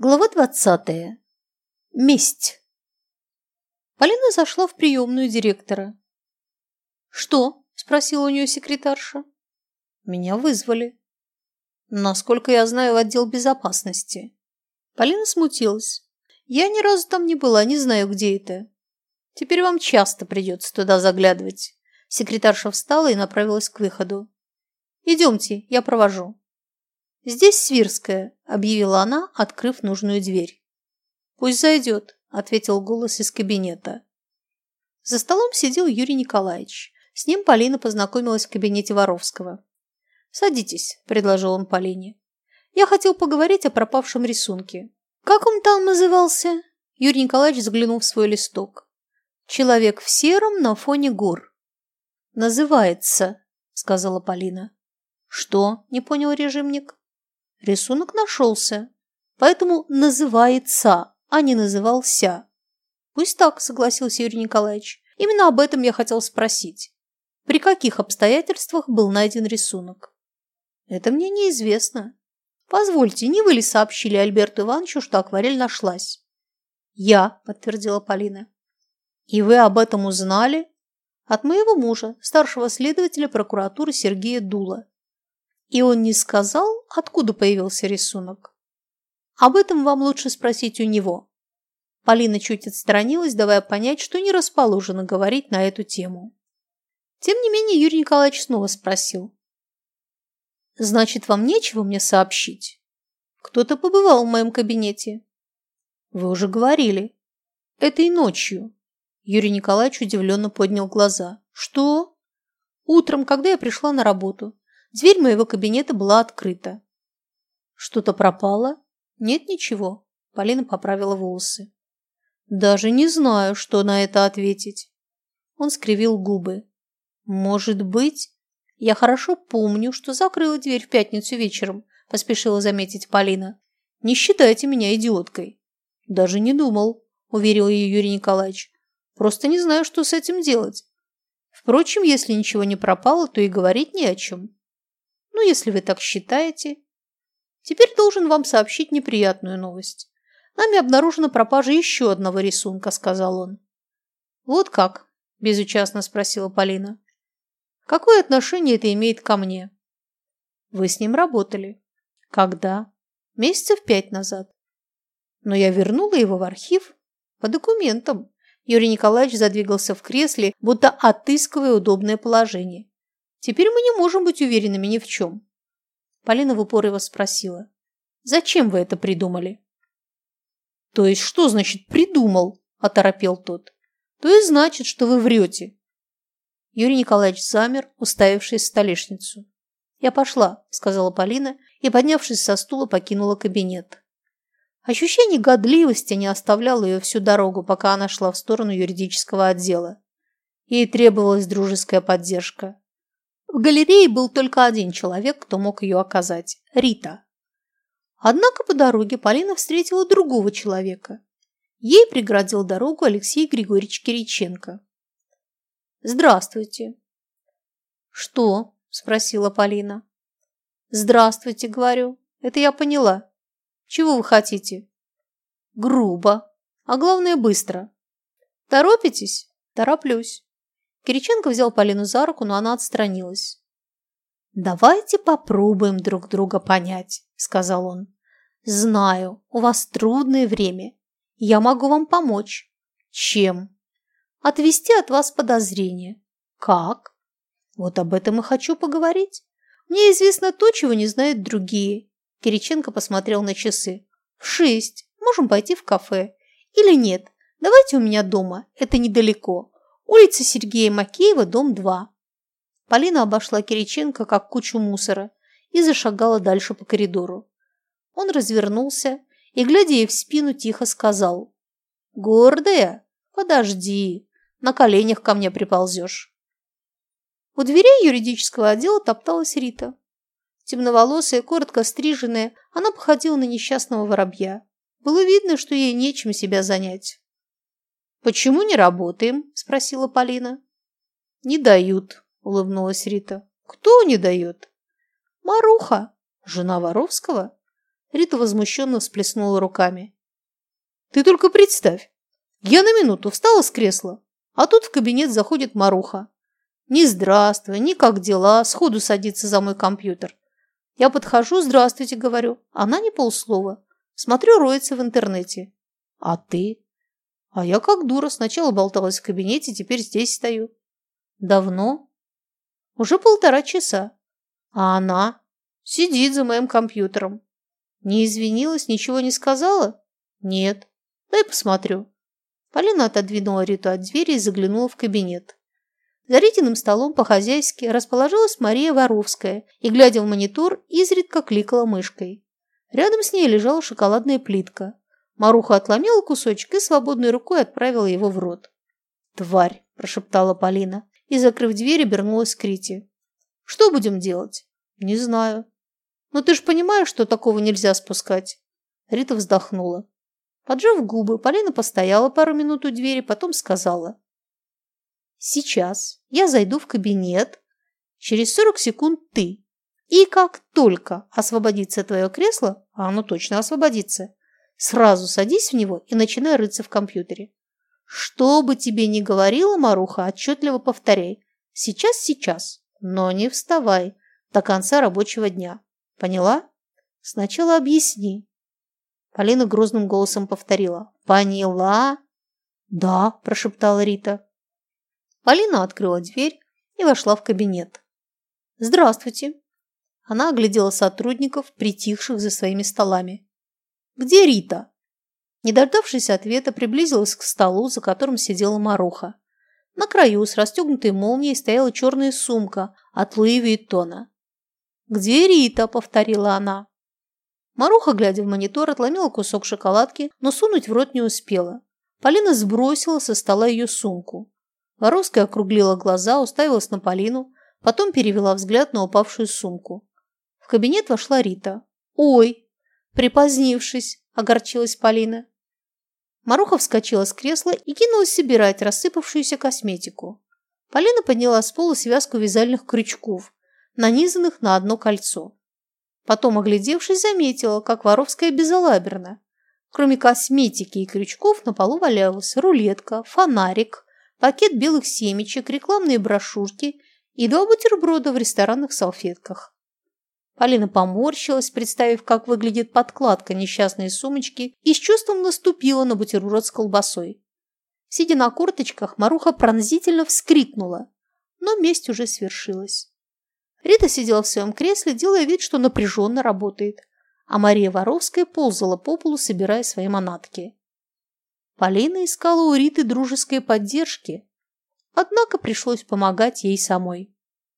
Глава двадцатая. Месть. Полина зашла в приемную директора. «Что?» – спросила у нее секретарша. «Меня вызвали. Насколько я знаю, в отдел безопасности». Полина смутилась. «Я ни разу там не была, не знаю, где это. Теперь вам часто придется туда заглядывать». Секретарша встала и направилась к выходу. «Идемте, я провожу». «Здесь Свирская», – объявила она, открыв нужную дверь. «Пусть зайдет», – ответил голос из кабинета. За столом сидел Юрий Николаевич. С ним Полина познакомилась в кабинете Воровского. «Садитесь», – предложил он Полине. «Я хотел поговорить о пропавшем рисунке». «Как он там назывался?» Юрий Николаевич взглянул в свой листок. «Человек в сером на фоне гор». «Называется», – сказала Полина. «Что?» – не понял режимник. Рисунок нашелся, поэтому называется, а не назывался. Пусть так, согласился Юрий Николаевич. Именно об этом я хотел спросить. При каких обстоятельствах был найден рисунок? Это мне неизвестно. Позвольте, не вы ли сообщили Альберту Ивановичу, что акварель нашлась? Я, подтвердила Полина. И вы об этом узнали? От моего мужа, старшего следователя прокуратуры Сергея Дула. И он не сказал, откуда появился рисунок. Об этом вам лучше спросить у него. Полина чуть отстранилась, давая понять, что не расположена говорить на эту тему. Тем не менее, Юрий Николаевич снова спросил. «Значит, вам нечего мне сообщить? Кто-то побывал в моем кабинете». «Вы уже говорили. Этой ночью». Юрий Николаевич удивленно поднял глаза. «Что?» «Утром, когда я пришла на работу. Дверь моего кабинета была открыта. Что-то пропало? Нет ничего. Полина поправила волосы. Даже не знаю, что на это ответить. Он скривил губы. Может быть, я хорошо помню, что закрыла дверь в пятницу вечером, поспешила заметить Полина. Не считайте меня идиоткой. Даже не думал, уверил ее Юрий Николаевич. Просто не знаю, что с этим делать. Впрочем, если ничего не пропало, то и говорить не о чем. Ну, если вы так считаете. Теперь должен вам сообщить неприятную новость. Нами обнаружена пропажа еще одного рисунка, сказал он. Вот как? Безучастно спросила Полина. Какое отношение это имеет ко мне? Вы с ним работали. Когда? Месяцев пять назад. Но я вернула его в архив по документам. Юрий Николаевич задвигался в кресле, будто отыскивая удобное положение. Теперь мы не можем быть уверенными ни в чем. Полина в упор его спросила. Зачем вы это придумали? То есть что значит «придумал»? Оторопел тот. То есть значит, что вы врете. Юрий Николаевич замер, уставившись в столешницу. «Я пошла», — сказала Полина и, поднявшись со стула, покинула кабинет. Ощущение годливости не оставляло ее всю дорогу, пока она шла в сторону юридического отдела. Ей требовалась дружеская поддержка. В галерее был только один человек, кто мог ее оказать – Рита. Однако по дороге Полина встретила другого человека. Ей преградил дорогу Алексей Григорьевич Кириченко. «Здравствуйте». «Что?» – спросила Полина. «Здравствуйте», – говорю. «Это я поняла. Чего вы хотите?» «Грубо. А главное, быстро». «Торопитесь?» «Тороплюсь». Кириченко взял Полину за руку, но она отстранилась. «Давайте попробуем друг друга понять», – сказал он. «Знаю, у вас трудное время. Я могу вам помочь». «Чем?» «Отвести от вас подозрения». «Как?» «Вот об этом и хочу поговорить. Мне известно то, чего не знают другие». Кириченко посмотрел на часы. «В шесть. Можем пойти в кафе. Или нет, давайте у меня дома. Это недалеко. Улица Сергея Макеева, дом 2. Полина обошла Кириченко, как кучу мусора, и зашагала дальше по коридору. Он развернулся и, глядя ей в спину, тихо сказал. «Гордая? Подожди, на коленях ко мне приползешь». У дверей юридического отдела топталась Рита. Темноволосая, коротко стриженная, она походила на несчастного воробья. Было видно, что ей нечем себя занять. «Почему не работаем?» – спросила Полина. «Не дают», – улыбнулась Рита. «Кто не дает?» «Маруха, жена Воровского. Рита возмущенно всплеснула руками. «Ты только представь! Я на минуту встала с кресла, а тут в кабинет заходит Маруха. Ни здравствуй, ни как дела, сходу садится за мой компьютер. Я подхожу, здравствуйте, говорю. Она не полслова. Смотрю, роется в интернете. А ты? А я как дура. Сначала болталась в кабинете, теперь здесь стою. Давно? Уже полтора часа. А она? Сидит за моим компьютером. Не извинилась, ничего не сказала? Нет. Дай посмотрю. Полина отодвинула Риту от двери и заглянула в кабинет. За Ритиным столом по-хозяйски расположилась Мария Воровская и, глядя в монитор, изредка кликала мышкой. Рядом с ней лежала шоколадная плитка. Маруха отломила кусочек и свободной рукой отправила его в рот. «Тварь!» – прошептала Полина и, закрыв дверь, обернулась к Рите. «Что будем делать?» «Не знаю». «Но ты ж понимаешь, что такого нельзя спускать?» Рита вздохнула. Поджав губы, Полина постояла пару минут у двери, потом сказала. Сейчас я зайду в кабинет, через 40 секунд ты. И как только освободится твое кресло, а оно точно освободится, сразу садись в него и начинай рыться в компьютере. Что бы тебе ни говорила Маруха, отчетливо повторяй. Сейчас, сейчас, но не вставай до конца рабочего дня. Поняла? Сначала объясни. Полина грозным голосом повторила. Поняла? Да, прошептала Рита. Полина открыла дверь и вошла в кабинет. «Здравствуйте!» Она оглядела сотрудников, притихших за своими столами. «Где Рита?» Не дождавшись ответа, приблизилась к столу, за которым сидела Маруха. На краю с расстегнутой молнией стояла черная сумка от Луи Виттона. «Где Рита?» – повторила она. Маруха, глядя в монитор, отломила кусок шоколадки, но сунуть в рот не успела. Полина сбросила со стола ее сумку. Воровская округлила глаза, уставилась на Полину, потом перевела взгляд на упавшую сумку. В кабинет вошла Рита. «Ой!» Припозднившись, огорчилась Полина. Маруха вскочила с кресла и кинулась собирать рассыпавшуюся косметику. Полина подняла с пола связку вязальных крючков, нанизанных на одно кольцо. Потом, оглядевшись, заметила, как Воровская безалаберна. Кроме косметики и крючков на полу валялась рулетка, фонарик, пакет белых семечек, рекламные брошюрки и два бутерброда в ресторанных салфетках. Полина поморщилась, представив, как выглядит подкладка несчастной сумочки, и с чувством наступила на бутерброд с колбасой. Сидя на корточках, Маруха пронзительно вскрикнула, но месть уже свершилась. Рита сидела в своем кресле, делая вид, что напряженно работает, а Мария Воровская ползала по полу, собирая свои манатки. Полина искала у Риты дружеской поддержки, однако пришлось помогать ей самой.